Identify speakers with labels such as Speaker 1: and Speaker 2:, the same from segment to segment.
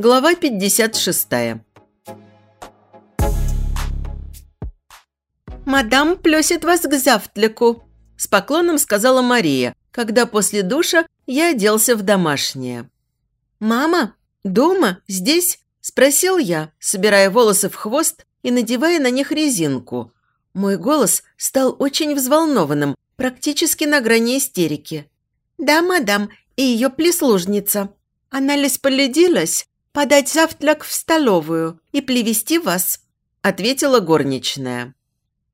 Speaker 1: Глава 56 «Мадам плесит вас к завтраку», – с поклоном сказала Мария, когда после душа я оделся в домашнее. «Мама? Дома? Здесь?» – спросил я, собирая волосы в хвост и надевая на них резинку. Мой голос стал очень взволнованным, практически на грани истерики. «Да, мадам, и ее прислужница. Она распорядилась подать завтрак в столовую и привести вас», – ответила горничная.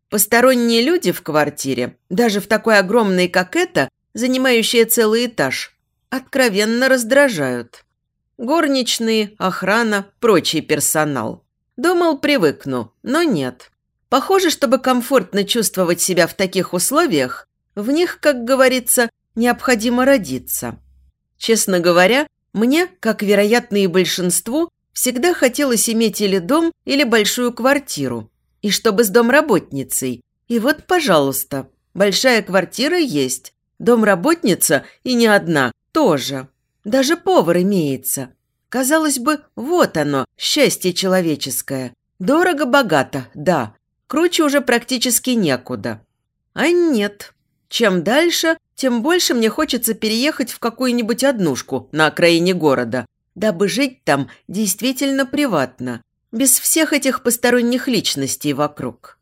Speaker 1: Посторонние люди в квартире, даже в такой огромной, как эта, занимающая целый этаж, откровенно раздражают. Горничные, охрана, прочий персонал. Думал, привыкну, но нет. Похоже, чтобы комфортно чувствовать себя в таких условиях, в них, как говорится, необходимо родиться. Честно говоря, мне, как вероятно и большинству, всегда хотелось иметь или дом, или большую квартиру. И чтобы с домработницей. И вот, пожалуйста, большая квартира есть. Домработница и не одна тоже. Даже повар имеется. Казалось бы, вот оно, счастье человеческое. Дорого-богато, да. Круче уже практически некуда. А нет. Чем дальше, тем больше мне хочется переехать в какую-нибудь однушку на окраине города, дабы жить там действительно приватно, без всех этих посторонних личностей вокруг.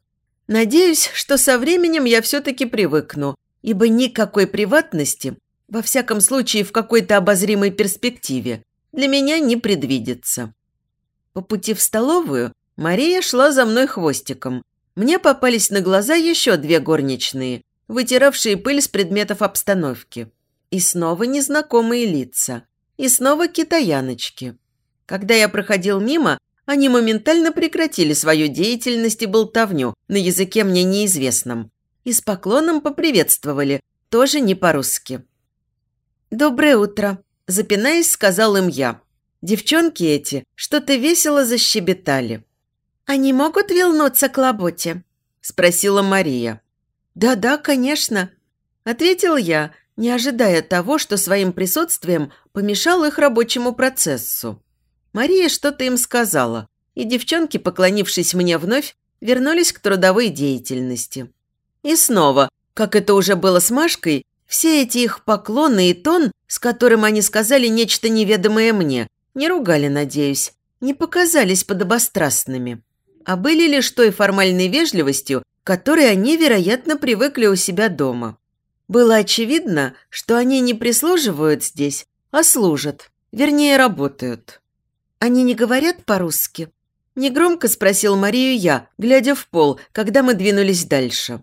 Speaker 1: Надеюсь, что со временем я все-таки привыкну, ибо никакой приватности, во всяком случае в какой-то обозримой перспективе, для меня не предвидится. По пути в столовую Мария шла за мной хвостиком. Мне попались на глаза еще две горничные – вытиравшие пыль с предметов обстановки. И снова незнакомые лица. И снова китаяночки. Когда я проходил мимо, они моментально прекратили свою деятельность и болтовню на языке мне неизвестном. И с поклоном поприветствовали, тоже не по-русски. «Доброе утро», – запинаясь, сказал им я. Девчонки эти что-то весело защебетали. «Они могут вернуться к работе?» – спросила Мария. «Да-да, конечно», – ответил я, не ожидая того, что своим присутствием помешал их рабочему процессу. Мария что-то им сказала, и девчонки, поклонившись мне вновь, вернулись к трудовой деятельности. И снова, как это уже было с Машкой, все эти их поклоны и тон, с которым они сказали нечто неведомое мне, не ругали, надеюсь, не показались подобострастными, а были лишь той формальной вежливостью, которой они, вероятно, привыкли у себя дома. Было очевидно, что они не прислуживают здесь, а служат, вернее, работают. «Они не говорят по-русски?» Негромко спросил Марию я, глядя в пол, когда мы двинулись дальше.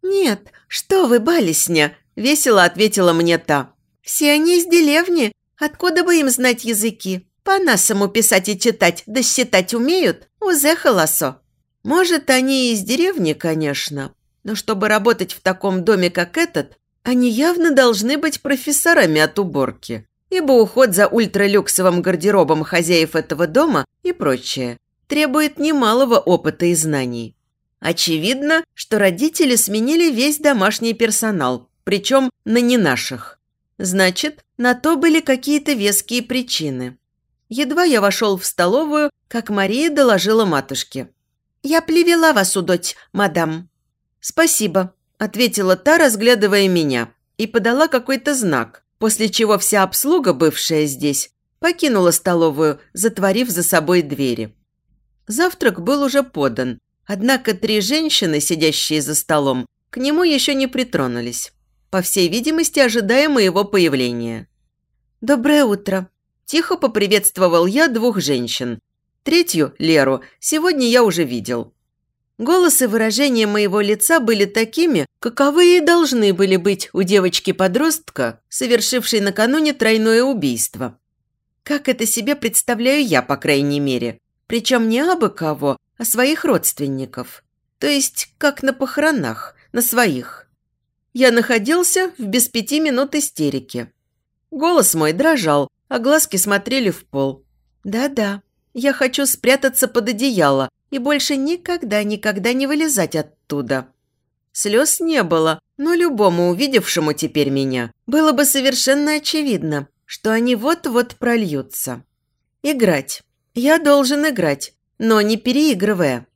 Speaker 1: «Нет, что вы, балесня!» – весело ответила мне та. «Все они из деревни. Откуда бы им знать языки? По-насому писать и читать, да считать умеют? Узе холосо!» Может, они из деревни, конечно, но чтобы работать в таком доме, как этот, они явно должны быть профессорами от уборки, ибо уход за ультралюксовым гардеробом хозяев этого дома и прочее требует немалого опыта и знаний. Очевидно, что родители сменили весь домашний персонал, причем на не наших. Значит, на то были какие-то веские причины. Едва я вошел в столовую, как Мария доложила матушке. «Я плевела вас удоть, мадам». «Спасибо», – ответила та, разглядывая меня, и подала какой-то знак, после чего вся обслуга, бывшая здесь, покинула столовую, затворив за собой двери. Завтрак был уже подан, однако три женщины, сидящие за столом, к нему еще не притронулись, по всей видимости, ожидая моего появления. «Доброе утро!» – тихо поприветствовал я двух женщин, Третью, Леру, сегодня я уже видел. Голос и выражение моего лица были такими, каковы и должны были быть у девочки-подростка, совершившей накануне тройное убийство. Как это себе представляю я, по крайней мере. Причем не абы кого, а своих родственников. То есть, как на похоронах, на своих. Я находился в без пяти минут истерики. Голос мой дрожал, а глазки смотрели в пол. Да-да, Я хочу спрятаться под одеяло и больше никогда-никогда не вылезать оттуда. Слез не было, но любому увидевшему теперь меня было бы совершенно очевидно, что они вот-вот прольются. Играть. Я должен играть, но не переигрывая.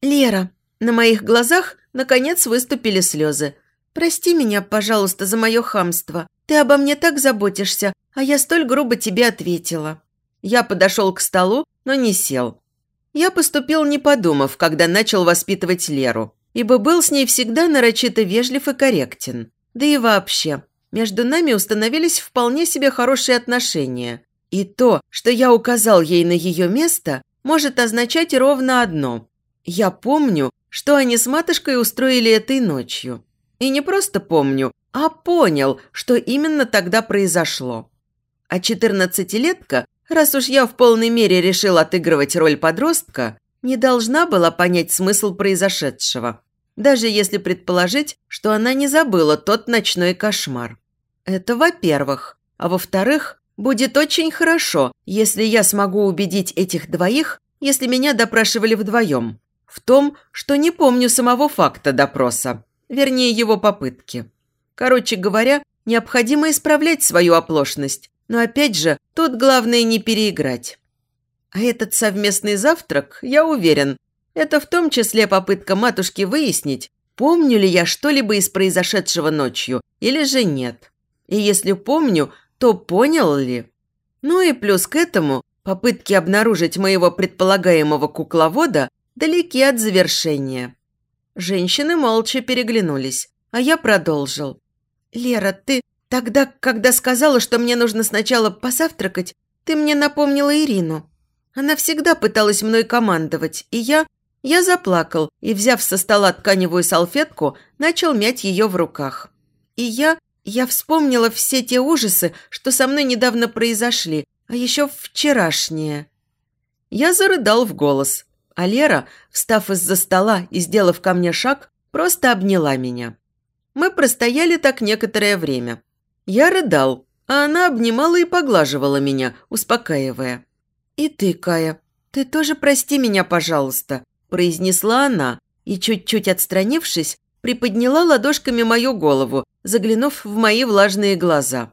Speaker 1: «Лера». На моих глазах, наконец, выступили слезы. «Прости меня, пожалуйста, за мое хамство. Ты обо мне так заботишься, а я столь грубо тебе ответила». Я подошел к столу, но не сел. Я поступил не подумав, когда начал воспитывать Леру, ибо был с ней всегда нарочито вежлив и корректен. Да и вообще, между нами установились вполне себе хорошие отношения. И то, что я указал ей на ее место, может означать ровно одно. Я помню, что они с матушкой устроили этой ночью. И не просто помню, а понял, что именно тогда произошло. А четырнадцатилетка, раз уж я в полной мере решил отыгрывать роль подростка, не должна была понять смысл произошедшего, даже если предположить, что она не забыла тот ночной кошмар. Это во-первых. А во-вторых, будет очень хорошо, если я смогу убедить этих двоих, если меня допрашивали вдвоем, в том, что не помню самого факта допроса, вернее его попытки. Короче говоря, необходимо исправлять свою оплошность, но опять же, тут главное не переиграть. А этот совместный завтрак, я уверен, это в том числе попытка матушки выяснить, помню ли я что-либо из произошедшего ночью или же нет. И если помню, то понял ли? Ну и плюс к этому попытки обнаружить моего предполагаемого кукловода далеки от завершения. Женщины молча переглянулись, а я продолжил. «Лера, ты тогда, когда сказала, что мне нужно сначала позавтракать, ты мне напомнила Ирину. Она всегда пыталась мной командовать, и я... Я заплакал и, взяв со стола тканевую салфетку, начал мять ее в руках. И я... Я вспомнила все те ужасы, что со мной недавно произошли, а еще вчерашнее. Я зарыдал в голос, а Лера, встав из-за стола и сделав ко мне шаг, просто обняла меня. Мы простояли так некоторое время. Я рыдал, а она обнимала и поглаживала меня, успокаивая. «И ты, Кая, ты тоже прости меня, пожалуйста», – произнесла она и, чуть-чуть отстранившись, приподняла ладошками мою голову, заглянув в мои влажные глаза.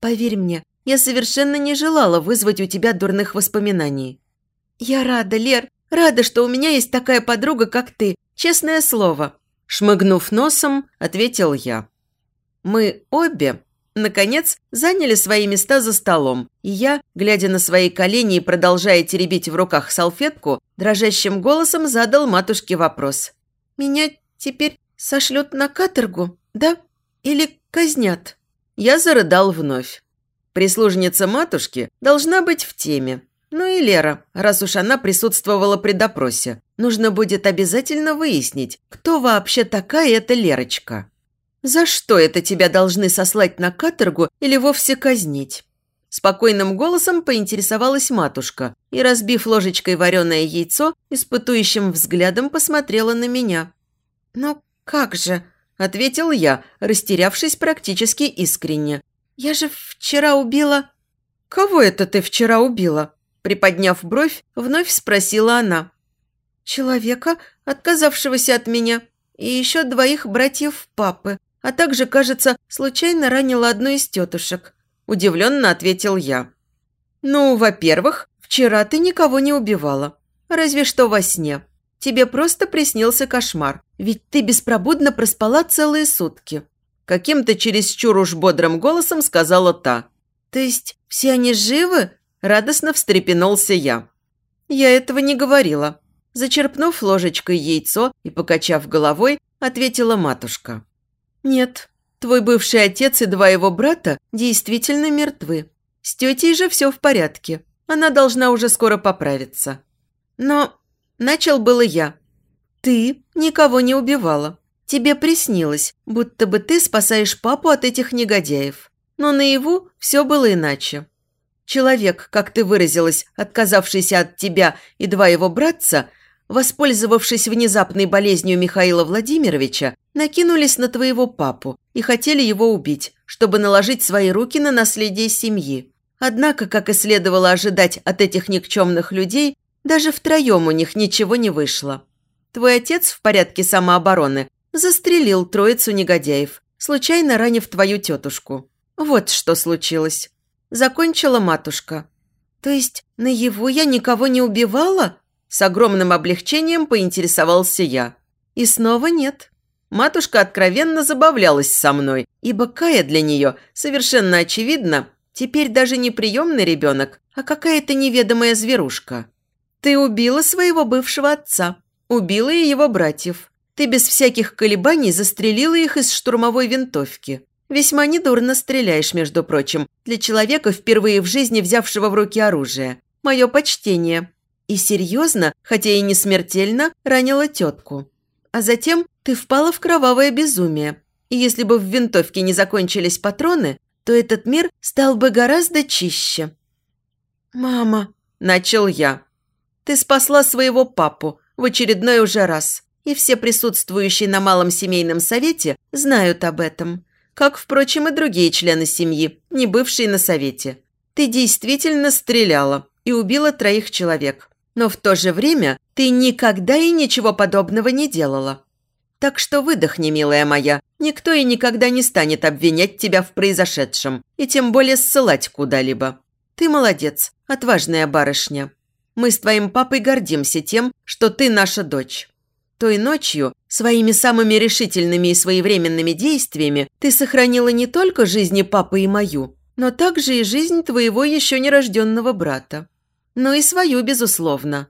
Speaker 1: «Поверь мне, я совершенно не желала вызвать у тебя дурных воспоминаний». «Я рада, Лер, Рада, что у меня есть такая подруга, как ты. Честное слово». Шмыгнув носом, ответил я. Мы обе, наконец, заняли свои места за столом, и я, глядя на свои колени и продолжая теребить в руках салфетку, дрожащим голосом задал матушке вопрос. «Меня теперь сошлют на каторгу, да? Или казнят?» Я зарыдал вновь. Прислужница матушки должна быть в теме, ну и Лера, раз уж она присутствовала при допросе. Нужно будет обязательно выяснить, кто вообще такая эта Лерочка. За что это тебя должны сослать на каторгу или вовсе казнить? Спокойным голосом поинтересовалась матушка и, разбив ложечкой вареное яйцо, испытующим взглядом посмотрела на меня. «Ну как же?» – ответил я, растерявшись практически искренне. «Я же вчера убила...» «Кого это ты вчера убила?» Приподняв бровь, вновь спросила она. «Человека, отказавшегося от меня, и еще двоих братьев папы, а также, кажется, случайно ранила одну из тетушек», – удивленно ответил я. «Ну, во-первых, вчера ты никого не убивала, разве что во сне. Тебе просто приснился кошмар, ведь ты беспробудно проспала целые сутки». Каким-то чересчур уж бодрым голосом сказала та. «То есть все они живы?» Радостно встрепенулся я. Я этого не говорила. Зачерпнув ложечкой яйцо и покачав головой, ответила матушка. «Нет, твой бывший отец и два его брата действительно мертвы. С тетей же все в порядке. Она должна уже скоро поправиться. Но начал было я. Ты никого не убивала. Тебе приснилось, будто бы ты спасаешь папу от этих негодяев. Но наяву все было иначе. Человек, как ты выразилась, отказавшийся от тебя и два его братца, воспользовавшись внезапной болезнью Михаила Владимировича, накинулись на твоего папу и хотели его убить, чтобы наложить свои руки на наследие семьи. Однако, как и следовало ожидать от этих никчемных людей, Даже втроем у них ничего не вышло. Твой отец в порядке самообороны застрелил троицу негодяев, случайно ранив твою тетушку. Вот что случилось. Закончила матушка. То есть наяву я никого не убивала? С огромным облегчением поинтересовался я. И снова нет. Матушка откровенно забавлялась со мной, ибо Кая для нее, совершенно очевидно, теперь даже не приемный ребенок, а какая-то неведомая зверушка. Ты убила своего бывшего отца, убила и его братьев. Ты без всяких колебаний застрелила их из штурмовой винтовки. Весьма недурно стреляешь, между прочим, для человека, впервые в жизни взявшего в руки оружие. Мое почтение. И серьезно, хотя и не смертельно, ранила тетку. А затем ты впала в кровавое безумие. И если бы в винтовке не закончились патроны, то этот мир стал бы гораздо чище. «Мама», – начал я, – «ты спасла своего папу в очередной уже раз, и все присутствующие на малом семейном совете знают об этом, как, впрочем, и другие члены семьи, не бывшие на совете. Ты действительно стреляла и убила троих человек, но в то же время ты никогда и ничего подобного не делала. Так что выдохни, милая моя, никто и никогда не станет обвинять тебя в произошедшем, и тем более ссылать куда-либо. Ты молодец, отважная барышня. Мы с твоим папой гордимся тем, что ты наша дочь. Той ночью своими самыми решительными и своевременными действиями ты сохранила не только жизни папы и мою, но также и жизнь твоего еще нерожденного брата. Ну и свою, безусловно.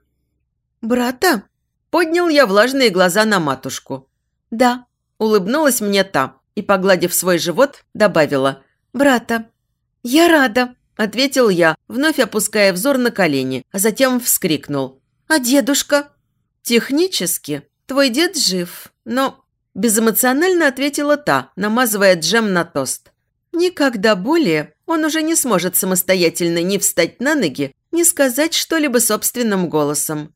Speaker 1: «Брата?» Поднял я влажные глаза на матушку. «Да», – улыбнулась мне та и, погладив свой живот, добавила «Брата». «Я рада», – ответил я, вновь опуская взор на колени, а затем вскрикнул. «А дедушка?» «Технически, твой дед жив, но...» Безэмоционально ответила та, намазывая джем на тост. «Никогда более он уже не сможет самостоятельно ни встать на ноги, ни сказать что-либо собственным голосом».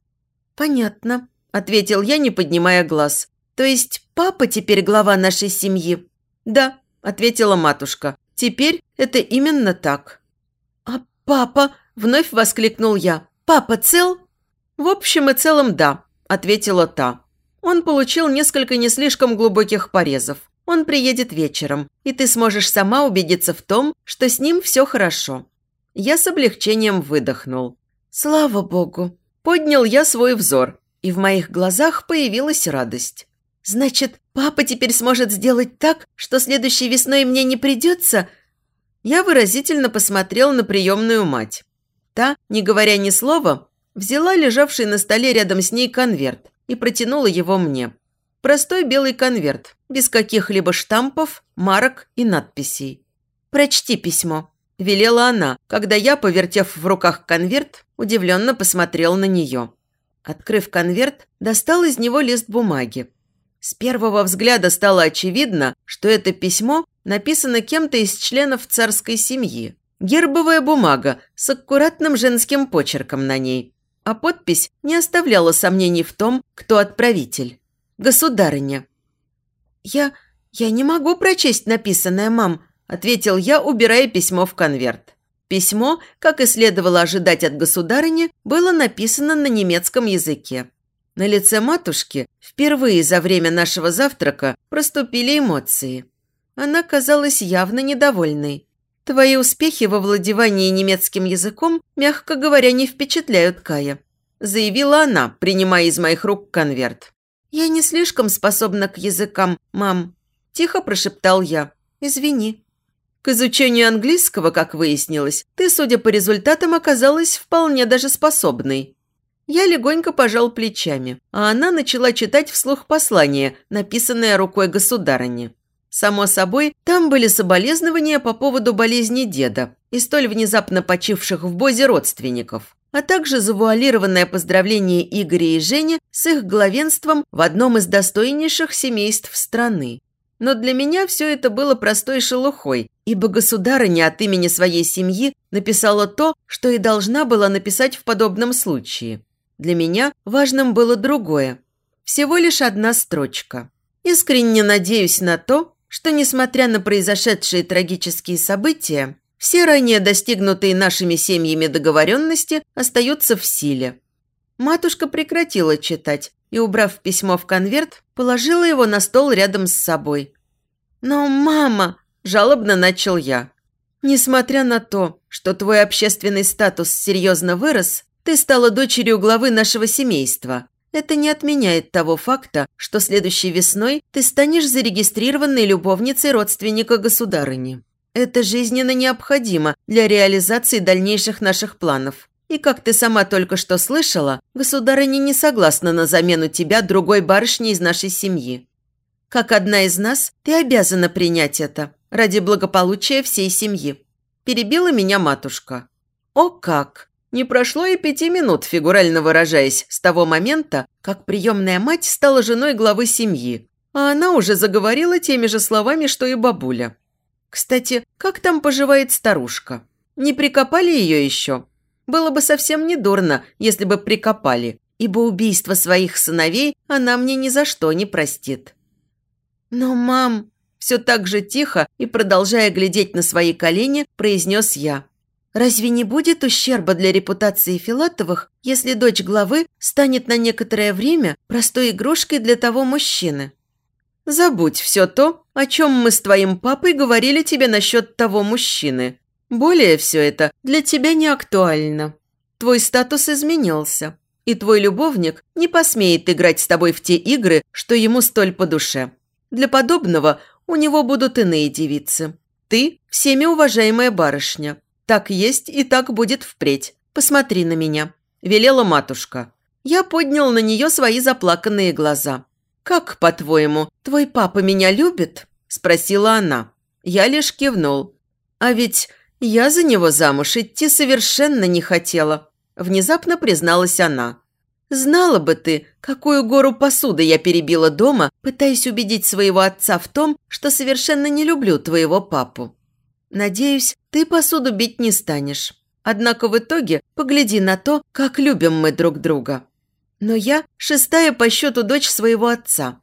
Speaker 1: «Понятно», – ответил я, не поднимая глаз. «То есть папа теперь глава нашей семьи?» «Да», – ответила матушка. «Теперь это именно так». «А папа?» – вновь воскликнул я. «Папа цел?» «В общем и целом, да», – ответила та. «Он получил несколько не слишком глубоких порезов. Он приедет вечером, и ты сможешь сама убедиться в том, что с ним все хорошо». Я с облегчением выдохнул. «Слава богу!» Поднял я свой взор, и в моих глазах появилась радость. Значит, папа теперь сможет сделать так, что следующей весной мне не придется?» Я выразительно посмотрел на приемную мать. Та, не говоря ни слова, взяла лежавший на столе рядом с ней конверт и протянула его мне. Простой белый конверт, без каких-либо штампов, марок и надписей. «Прочти письмо», – велела она, когда я, повертев в руках конверт, удивленно посмотрел на нее. Открыв конверт, достал из него лист бумаги. С первого взгляда стало очевидно, что это письмо написано кем-то из членов царской семьи. Гербовая бумага с аккуратным женским почерком на ней. А подпись не оставляла сомнений в том, кто отправитель. Государыня. «Я... я не могу прочесть написанное, мам», – ответил я, убирая письмо в конверт. Письмо, как и следовало ожидать от государыни, было написано на немецком языке. На лице матушки впервые за время нашего завтрака проступили эмоции. Она казалась явно недовольной. «Твои успехи во владевании немецким языком, мягко говоря, не впечатляют Кая», заявила она, принимая из моих рук конверт. «Я не слишком способна к языкам, мам», – тихо прошептал я. «Извини». К изучению английского, как выяснилось, ты, судя по результатам, оказалась вполне даже способной. Я легонько пожал плечами, а она начала читать вслух послание, написанное рукой государыни. Само собой, там были соболезнования по поводу болезни деда и столь внезапно почивших в Бозе родственников, а также завуалированное поздравление Игоря и Жени с их главенством в одном из достойнейших семейств страны. Но для меня все это было простой шелухой, ибо государыня от имени своей семьи написала то, что и должна была написать в подобном случае. Для меня важным было другое. Всего лишь одна строчка. Искренне надеюсь на то, что, несмотря на произошедшие трагические события, все ранее достигнутые нашими семьями договоренности остаются в силе. Матушка прекратила читать и, убрав письмо в конверт, положила его на стол рядом с собой. «Но, мама!» – жалобно начал я. «Несмотря на то, что твой общественный статус серьезно вырос, ты стала дочерью главы нашего семейства. Это не отменяет того факта, что следующей весной ты станешь зарегистрированной любовницей родственника государыни. Это жизненно необходимо для реализации дальнейших наших планов. И как ты сама только что слышала, государыня не согласна на замену тебя другой барышней из нашей семьи. Как одна из нас, ты обязана принять это ради благополучия всей семьи. Перебила меня матушка. О как! Не прошло и пяти минут, фигурально выражаясь, с того момента, как приемная мать стала женой главы семьи, а она уже заговорила теми же словами, что и бабуля. Кстати, как там поживает старушка? Не прикопали ее еще? Было бы совсем не дурно, если бы прикопали, ибо убийство своих сыновей она мне ни за что не простит. Но, мам, все так же тихо и, продолжая глядеть на свои колени, произнес я. Разве не будет ущерба для репутации Филатовых, если дочь главы станет на некоторое время простой игрушкой для того мужчины? Забудь все то, о чем мы с твоим папой говорили тебе насчет того мужчины. Более все это для тебя не актуально. Твой статус изменился, и твой любовник не посмеет играть с тобой в те игры, что ему столь по душе. Для подобного у него будут иные девицы. Ты – всеми уважаемая барышня, так есть и так будет впредь. Посмотри на меня», – велела матушка. Я поднял на нее свои заплаканные глаза. «Как, по-твоему, твой папа меня любит?» – спросила она. Я лишь кивнул. «А ведь я за него замуж идти совершенно не хотела», – внезапно призналась она. «Знала бы ты, какую гору посуды я перебила дома, пытаясь убедить своего отца в том, что совершенно не люблю твоего папу. Надеюсь, ты посуду бить не станешь. Однако в итоге погляди на то, как любим мы друг друга. Но я шестая по счету дочь своего отца.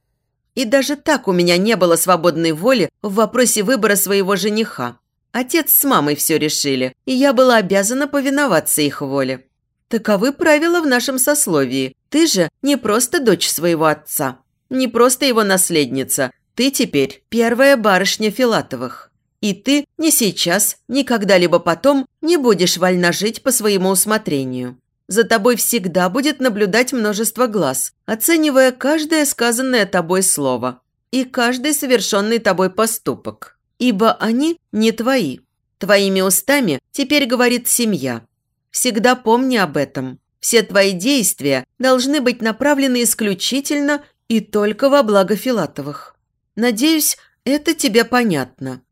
Speaker 1: И даже так у меня не было свободной воли в вопросе выбора своего жениха. Отец с мамой все решили, и я была обязана повиноваться их воле. Таковы правила в нашем сословии. Ты же не просто дочь своего отца, не просто его наследница. Ты теперь первая барышня Филатовых. И ты ни сейчас, ни когда-либо потом не будешь вольна жить по своему усмотрению. За тобой всегда будет наблюдать множество глаз, оценивая каждое сказанное тобой слово и каждый совершенный тобой поступок. Ибо они не твои. Твоими устами теперь говорит семья. Всегда помни об этом. Все твои действия должны быть направлены исключительно и только во благо Филатовых. Надеюсь, это тебе понятно.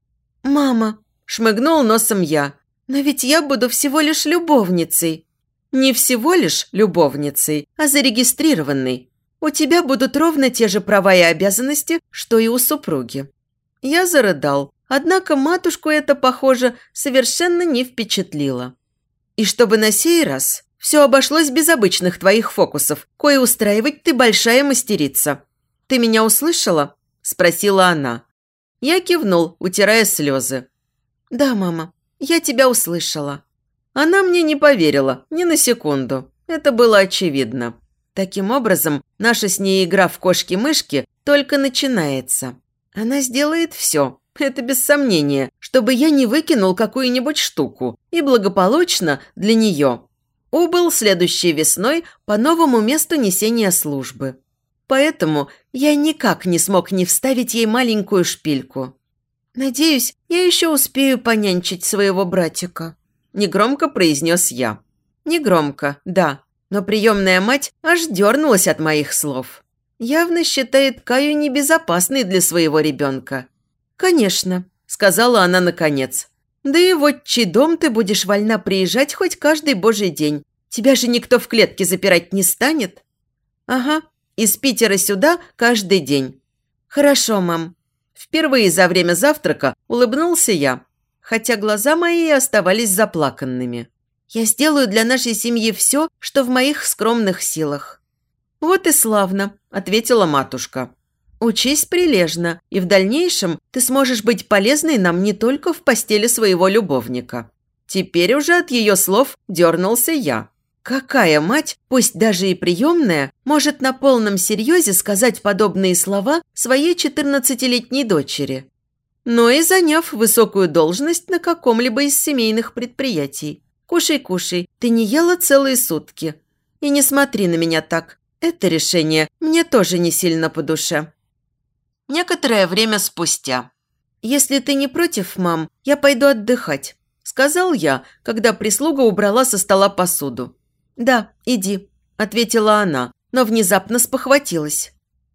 Speaker 1: «Мама!» – шмыгнул носом я. «Но ведь я буду всего лишь любовницей». «Не всего лишь любовницей, а зарегистрированной. У тебя будут ровно те же права и обязанности, что и у супруги». Я зарыдал, однако матушку это, похоже, совершенно не впечатлило. И чтобы на сей раз все обошлось без обычных твоих фокусов, кое устраивать ты большая мастерица. Ты меня услышала?» – спросила она. Я кивнул, утирая слезы. «Да, мама, я тебя услышала». Она мне не поверила, ни на секунду. Это было очевидно. Таким образом, наша с ней игра в кошки-мышки только начинается. Она сделает все, это без сомнения, чтобы я не выкинул какую-нибудь штуку и благополучно для нее убыл следующей весной по новому месту несения службы. Поэтому я никак не смог не вставить ей маленькую шпильку. «Надеюсь, я еще успею понянчить своего братика», – негромко произнес я. Негромко, да, но приемная мать аж дернулась от моих слов. Явно считает Каю небезопасной для своего ребенка. «Конечно», – сказала она наконец. «Да и вот чей дом ты будешь вольна приезжать хоть каждый божий день. Тебя же никто в клетке запирать не станет». «Ага, из Питера сюда каждый день». «Хорошо, мам». Впервые за время завтрака улыбнулся я, хотя глаза мои оставались заплаканными. «Я сделаю для нашей семьи все, что в моих скромных силах». «Вот и славно», – ответила матушка. «Учись прилежно, и в дальнейшем ты сможешь быть полезной нам не только в постели своего любовника». Теперь уже от ее слов дернулся я. Какая мать, пусть даже и приемная, может на полном серьезе сказать подобные слова своей 14-летней дочери? Но и заняв высокую должность на каком-либо из семейных предприятий. Кушай, кушай, ты не ела целые сутки. И не смотри на меня так. Это решение мне тоже не сильно по душе. Некоторое время спустя. «Если ты не против, мам, я пойду отдыхать», – сказал я, когда прислуга убрала со стола посуду. «Да, иди», – ответила она, но внезапно спохватилась.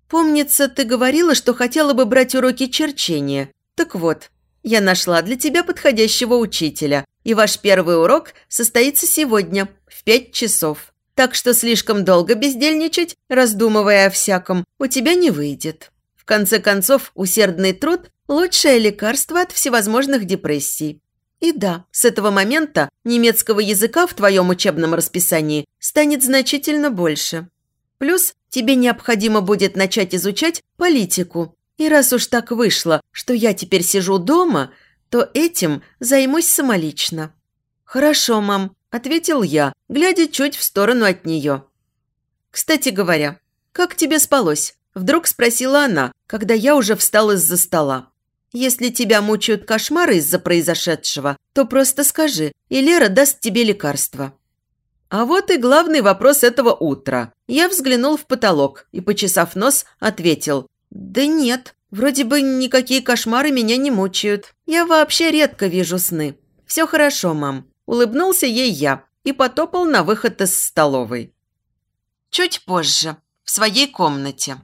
Speaker 1: «Помнится, ты говорила, что хотела бы брать уроки черчения. Так вот, я нашла для тебя подходящего учителя, и ваш первый урок состоится сегодня в пять часов. Так что слишком долго бездельничать, раздумывая о всяком, у тебя не выйдет. В конце концов, усердный труд – лучшее лекарство от всевозможных депрессий. И да, с этого момента немецкого языка в твоем учебном расписании станет значительно больше. Плюс тебе необходимо будет начать изучать политику. И раз уж так вышло, что я теперь сижу дома, то этим займусь самолично. Хорошо, мам, ответил я, глядя чуть в сторону от нее. «Кстати говоря, как тебе спалось?» Вдруг спросила она, когда я уже встал из-за стола. «Если тебя мучают кошмары из-за произошедшего, то просто скажи, и Лера даст тебе лекарство». А вот и главный вопрос этого утра. Я взглянул в потолок и, почесав нос, ответил. «Да нет, вроде бы никакие кошмары меня не мучают. Я вообще редко вижу сны. Все хорошо, мам. Улыбнулся ей я и потопал на выход из столовой. Чуть позже, в своей комнате.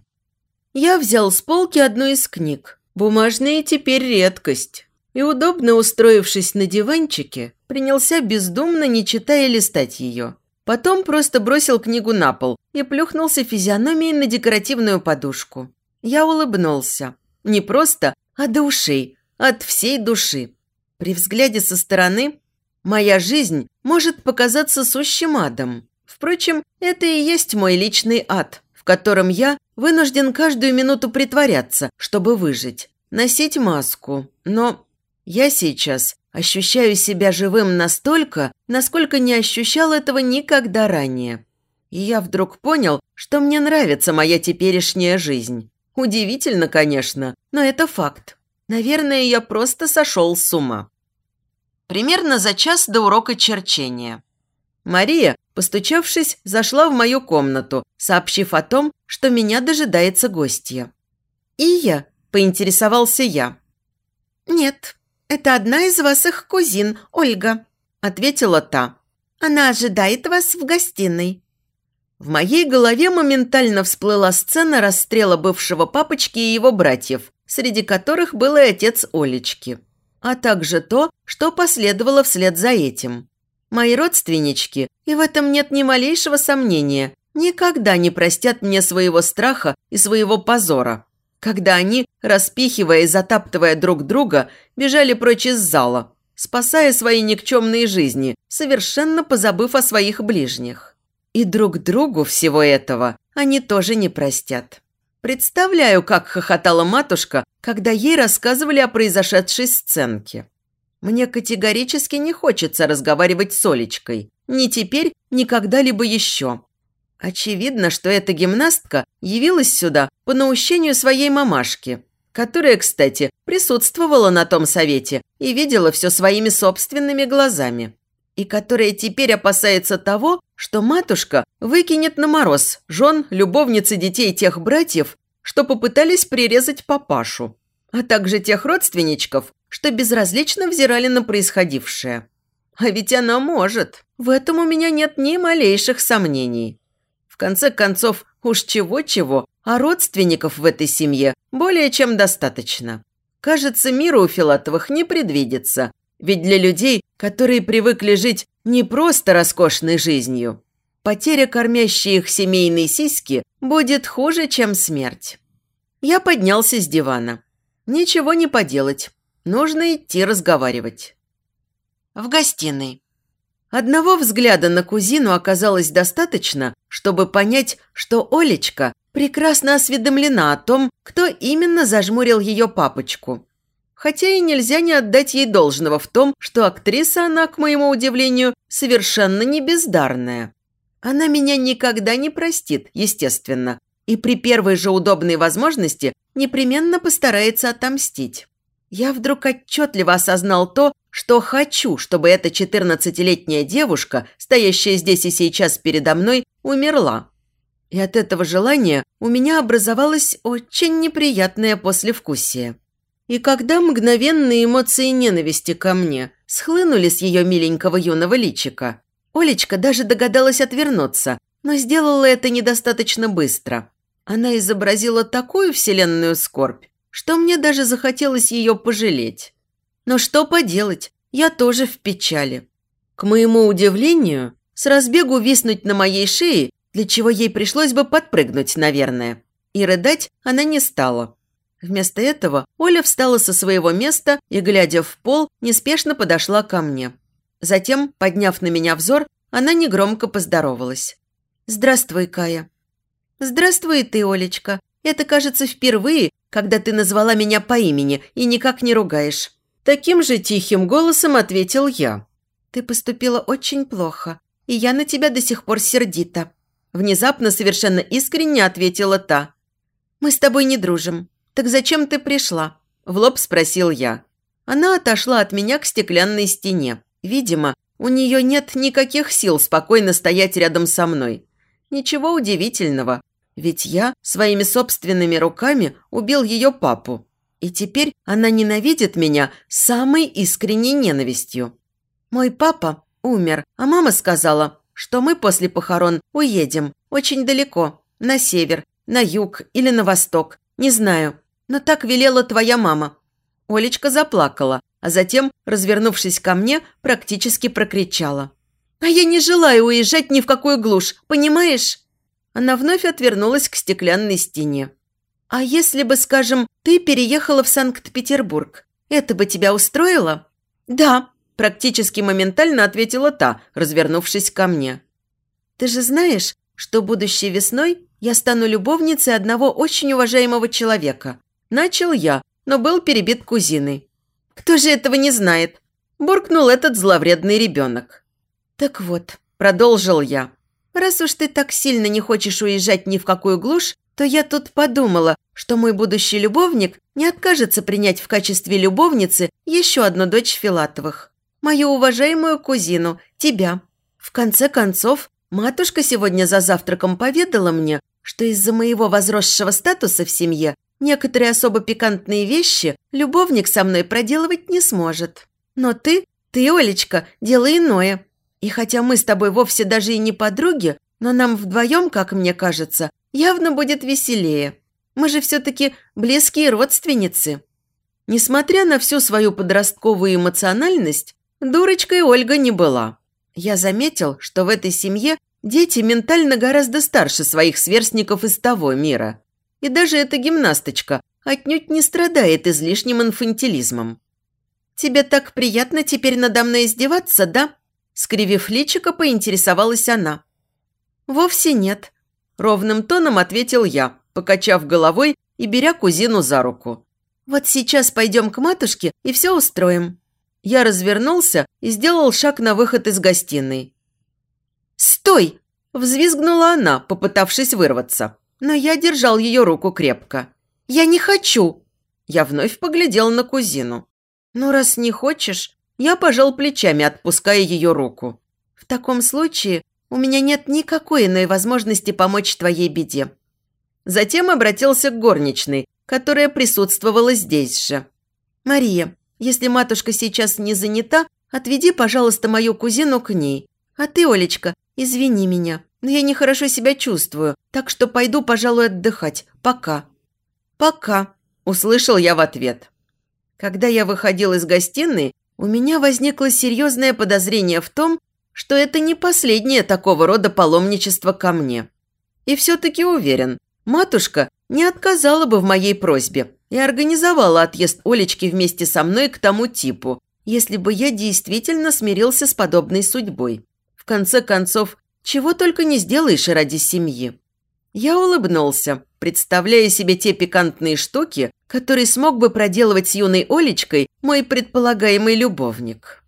Speaker 1: Я взял с полки одну из книг. Бумажные теперь редкость. И, удобно устроившись на диванчике, принялся бездумно, не читая, листать ее. Потом просто бросил книгу на пол и плюхнулся физиономией на декоративную подушку. Я улыбнулся. Не просто, а до ушей, от всей души. При взгляде со стороны Моя жизнь может показаться сущим адом. Впрочем, это и есть мой личный ад, в котором я вынужден каждую минуту притворяться, чтобы выжить, носить маску. Но я сейчас ощущаю себя живым настолько, насколько не ощущал этого никогда ранее. И я вдруг понял, что мне нравится моя теперешняя жизнь. Удивительно, конечно, но это факт. Наверное, я просто сошел с ума примерно за час до урока черчения. Мария, постучавшись, зашла в мою комнату, сообщив о том, что меня дожидается гостья. «И я?» – поинтересовался я. «Нет, это одна из вас их кузин, Ольга», – ответила та. «Она ожидает вас в гостиной». В моей голове моментально всплыла сцена расстрела бывшего папочки и его братьев, среди которых был и отец Олечки а также то, что последовало вслед за этим. Мои родственнички, и в этом нет ни малейшего сомнения, никогда не простят мне своего страха и своего позора, когда они, распихивая и затаптывая друг друга, бежали прочь из зала, спасая свои никчемные жизни, совершенно позабыв о своих ближних. И друг другу всего этого они тоже не простят. Представляю, как хохотала матушка, когда ей рассказывали о произошедшей сценке. Мне категорически не хочется разговаривать с Олечкой. Ни теперь, ни когда-либо еще. Очевидно, что эта гимнастка явилась сюда по наущению своей мамашки, которая, кстати, присутствовала на том совете и видела все своими собственными глазами, и которая теперь опасается того, что матушка выкинет на мороз жен, любовницы детей тех братьев, что попытались прирезать папашу, а также тех родственничков, что безразлично взирали на происходившее. А ведь она может. В этом у меня нет ни малейших сомнений. В конце концов, уж чего-чего, а родственников в этой семье более чем достаточно. Кажется, миру у Филатовых не предвидится, ведь для людей, которые привыкли жить не просто роскошной жизнью. Потеря кормящей их семейной сиськи будет хуже, чем смерть. Я поднялся с дивана. Ничего не поделать. Нужно идти разговаривать. В гостиной. Одного взгляда на кузину оказалось достаточно, чтобы понять, что Олечка прекрасно осведомлена о том, кто именно зажмурил ее папочку – Хотя и нельзя не отдать ей должного в том, что актриса она, к моему удивлению, совершенно не бездарная. Она меня никогда не простит, естественно, и при первой же удобной возможности непременно постарается отомстить. Я вдруг отчетливо осознал то, что хочу, чтобы эта 14-летняя девушка, стоящая здесь и сейчас передо мной, умерла. И от этого желания у меня образовалось очень неприятное послевкусие. И когда мгновенные эмоции ненависти ко мне схлынули с ее миленького юного личика, Олечка даже догадалась отвернуться, но сделала это недостаточно быстро. Она изобразила такую вселенную скорбь, что мне даже захотелось ее пожалеть. Но что поделать, я тоже в печали. К моему удивлению, с разбегу виснуть на моей шее, для чего ей пришлось бы подпрыгнуть, наверное. И рыдать она не стала. Вместо этого Оля встала со своего места и, глядя в пол, неспешно подошла ко мне. Затем, подняв на меня взор, она негромко поздоровалась. «Здравствуй, Кая». «Здравствуй ты, Олечка. Это, кажется, впервые, когда ты назвала меня по имени и никак не ругаешь». Таким же тихим голосом ответил я. «Ты поступила очень плохо, и я на тебя до сих пор сердита». Внезапно совершенно искренне ответила та. «Мы с тобой не дружим. Так зачем ты пришла?» В лоб спросил я. Она отошла от меня к стеклянной стене. Видимо, у нее нет никаких сил спокойно стоять рядом со мной. Ничего удивительного, ведь я своими собственными руками убил ее папу. И теперь она ненавидит меня самой искренней ненавистью. Мой папа умер, а мама сказала, что мы после похорон уедем очень далеко, на север, на юг или на восток, не знаю. Но так велела твоя мама. Олечка заплакала, а затем, развернувшись ко мне, практически прокричала. «А я не желаю уезжать ни в какую глушь, понимаешь?» Она вновь отвернулась к стеклянной стене. «А если бы, скажем, ты переехала в Санкт-Петербург, это бы тебя устроило?» «Да», – практически моментально ответила та, развернувшись ко мне. «Ты же знаешь, что будущей весной я стану любовницей одного очень уважаемого человека?» Начал я, но был перебит кузиной. «Кто же этого не знает?» – буркнул этот зловредный ребенок. «Так вот», – продолжил я, Раз уж ты так сильно не хочешь уезжать ни в какую глушь, то я тут подумала, что мой будущий любовник не откажется принять в качестве любовницы еще одну дочь Филатовых. Мою уважаемую кузину, тебя. В конце концов, матушка сегодня за завтраком поведала мне, что из-за моего возросшего статуса в семье некоторые особо пикантные вещи любовник со мной проделывать не сможет. Но ты, ты, Олечка, дело иное. И хотя мы с тобой вовсе даже и не подруги, но нам вдвоем, как мне кажется, явно будет веселее. Мы же все-таки близкие родственницы». Несмотря на всю свою подростковую эмоциональность, дурочкой Ольга не была. Я заметил, что в этой семье дети ментально гораздо старше своих сверстников из того мира. И даже эта гимнасточка отнюдь не страдает излишним инфантилизмом. «Тебе так приятно теперь надо мной издеваться, да?» Скривив личико, поинтересовалась она. «Вовсе нет», – ровным тоном ответил я, покачав головой и беря кузину за руку. «Вот сейчас пойдем к матушке и все устроим». Я развернулся и сделал шаг на выход из гостиной. «Стой!» – взвизгнула она, попытавшись вырваться. Но я держал ее руку крепко. «Я не хочу!» Я вновь поглядел на кузину. «Ну, раз не хочешь, я пожал плечами, отпуская ее руку. «В таком случае у меня нет никакой иной возможности помочь твоей беде». Затем обратился к горничной, которая присутствовала здесь же. «Мария, если матушка сейчас не занята, отведи, пожалуйста, мою кузину к ней. А ты, Олечка, извини меня, но я нехорошо себя чувствую, так что пойду, пожалуй, отдыхать. Пока». «Пока», – услышал я в ответ. Когда я выходил из гостиной, у меня возникло серьезное подозрение в том, что это не последнее такого рода паломничество ко мне. И все-таки уверен, матушка не отказала бы в моей просьбе и организовала отъезд Олечки вместе со мной к тому типу, если бы я действительно смирился с подобной судьбой. В конце концов, чего только не сделаешь ради семьи. Я улыбнулся, представляя себе те пикантные штуки, которые смог бы проделывать с юной Олечкой мой предполагаемый любовник.